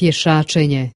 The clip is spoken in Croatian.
pješačenje.